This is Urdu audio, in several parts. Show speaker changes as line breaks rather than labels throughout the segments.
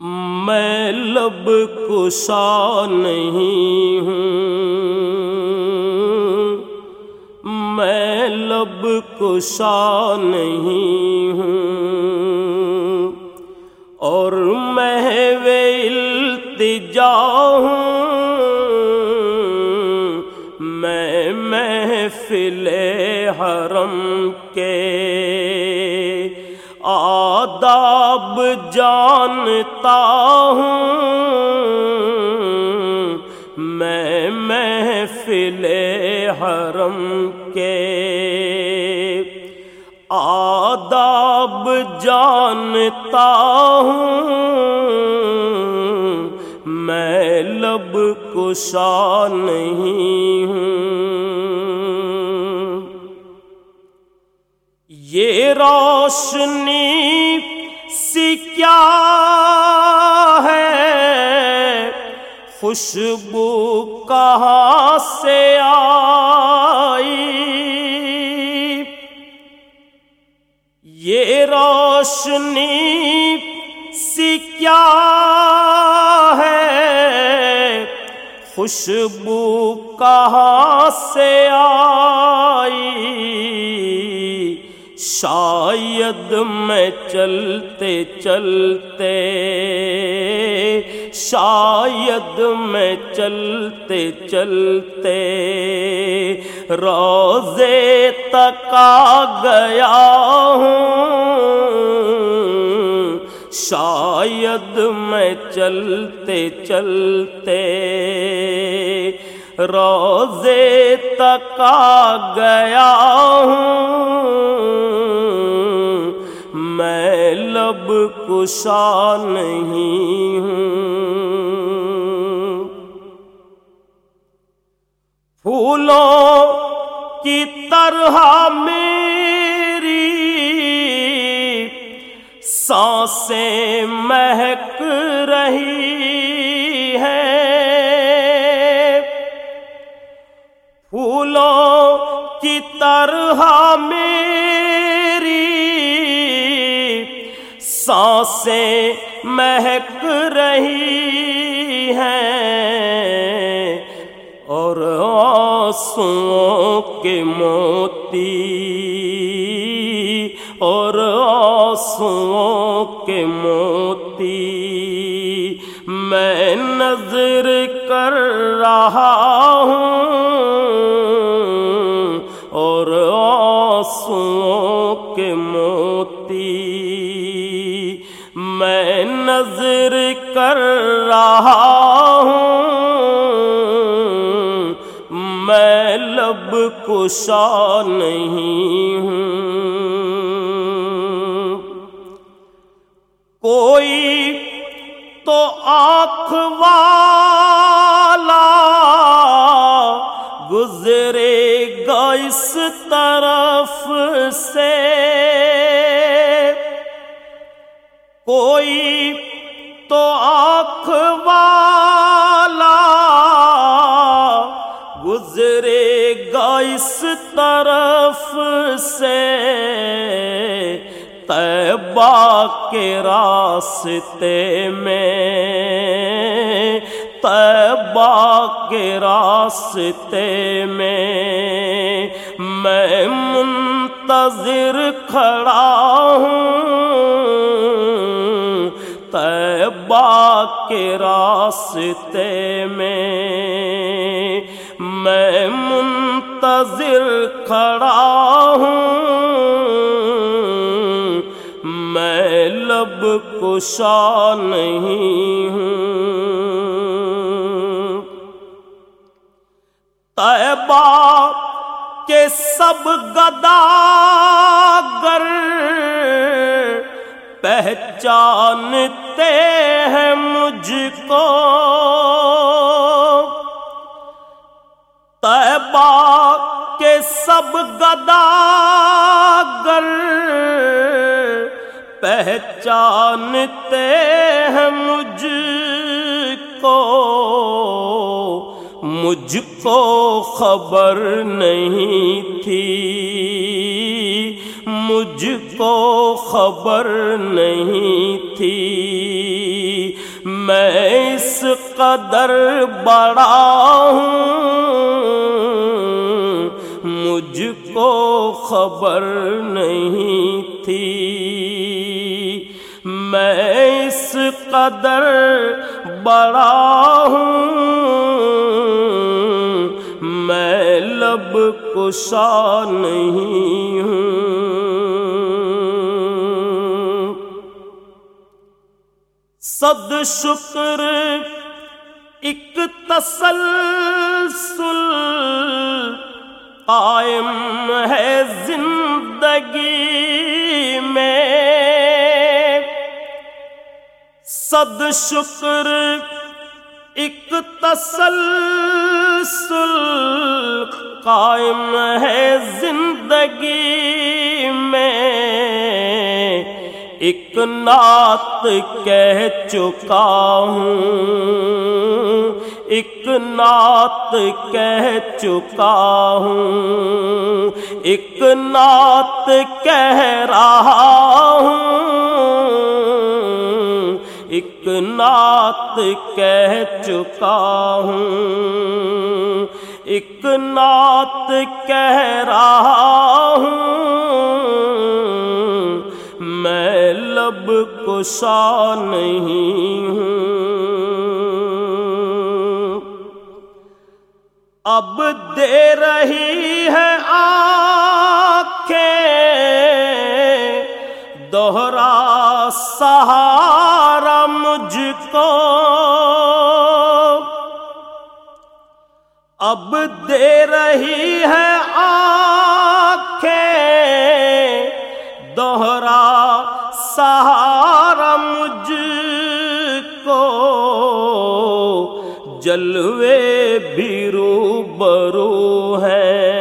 میں لب کشا نہیں ہوں۔ میں لب کشا نہیں ہوں۔ اور میں التجا ہوں۔ میں محفل حرم کے جانتا ہوں میں محفل حرم کے آداب جانتا ہوں میں لب کشا نہیں ہوں یہ روشنی سی کیا ہے؟ خوشبو کہاں سے آئی؟ یہ روشنی سی کیا ہے؟ خوشبو کہاں سے آئی؟ شاید میں چلتے چلتے شاید میں چلتے چلتے روزے تک آ گیا ہوں شاید میں چلتے چلتے روزے تک آ گیا کشا نہیں ہوں۔ پھولوں کی طرح میری سانسیں مہک رہی ہے پھولوں کی طرح میری سے مہک رہی ہیں اور آسوں کے موتی کشا نہیں ہوں۔ کوئی تو آنکھ والا گزرے گا اس طرف سے۔ کوئی تو آنکھ والا طرف سے تیبا کے راستے میں تیبا کے راستے میں میں منتظر کھڑا ہوں۔ تیبا کے راستے میں میں منتظر کھڑا ہوں۔ میں لب کشا نہیں ہوں۔ طیبہ کے سب گداگر پہچانتے ہیں مجھ کو۔ پہچانتے ہیں مجھ کو مجھ کو خبر نہیں تھی۔ مجھ کو خبر نہیں تھی۔ میں اس قدر بڑا ہوں۔ مجھ کو خبر نہیں تھی۔ میں اس قدر بڑا ہوں، میں لب کشا نہیں ہوں۔ صد شکر، ایک تسلسل قائم ہے زندگی۔ صد شکر ایک تسلسل قائم ہے زندگی میں ایک نعت کہہ چکا ہوں ایک نعت کہہ چکا ہوں ایک نعت کہہ رہا ہوں ایک نعت کہہ چکا ہوں، ایک نعت کہہ رہا ہوں۔ میں لب کشا نہیں ہوں۔ اب دے رہی ہے آنکھیں، دوہرا سہارا مجھ کو۔ اب دے رہی ہے آنکھیں، دوہرا سہارا مجھ کو۔ جلوے بھی رو برو ہے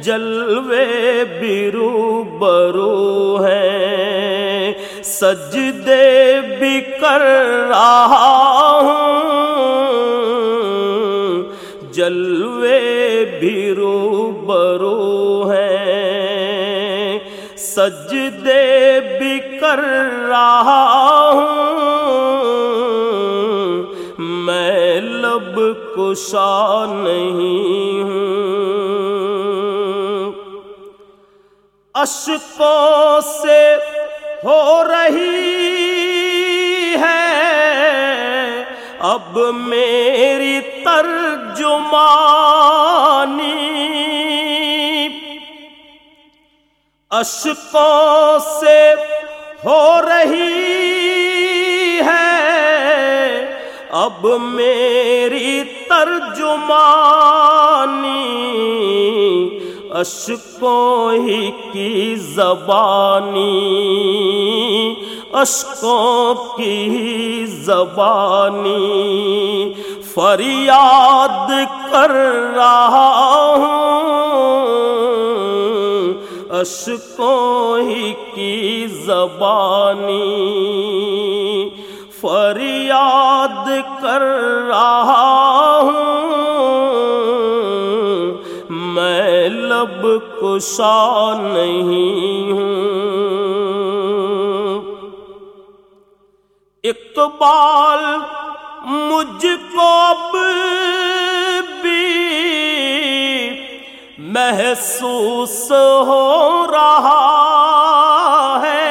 جلوے بھی رو برو ہے سجدے کر رہا ہوں۔ جلوے بھی رو برو ہے سجدے بھی کر رہا ہوں۔ میں لب کشا نہیں ہوں۔ اشکوں سے ہو رہی اب میری ترجمانی اشکوں سے ہو رہی ہے۔ اب میری ترجمانی اشکوں ہی کی زبانی اشکوں کی زبانی فریاد کر رہا ہوں۔ اشکوں ہی کی زبانی فریاد کر رہا ہوں۔ میں لب کشا نہیں ہوں۔ اقبال مجھ کو بھی محسوس ہو رہا ہے۔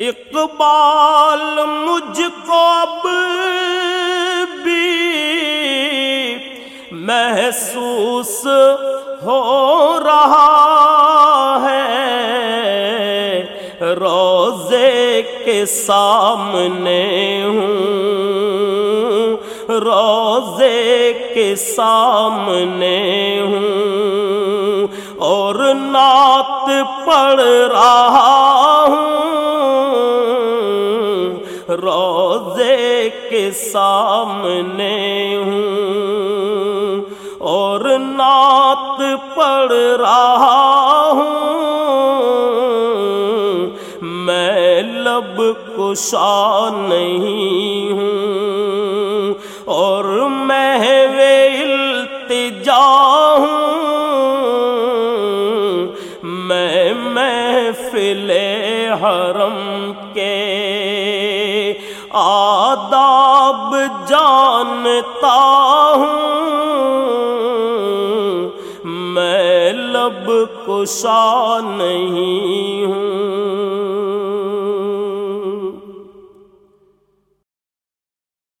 اقبال مجھ کو بھی محسوس ہو سامنے ہوں، روزے کے سامنے ہوں، اور نعت پڑھ رہا ہوں۔ روزے کے سامنے ہوں، اور نعت پڑھ رہا کشا نہیں ہوں اور میں التجا ہوں۔ میں محفل حرم کے آداب جانتا ہوں۔ میں لب کشا نہیں ہوں۔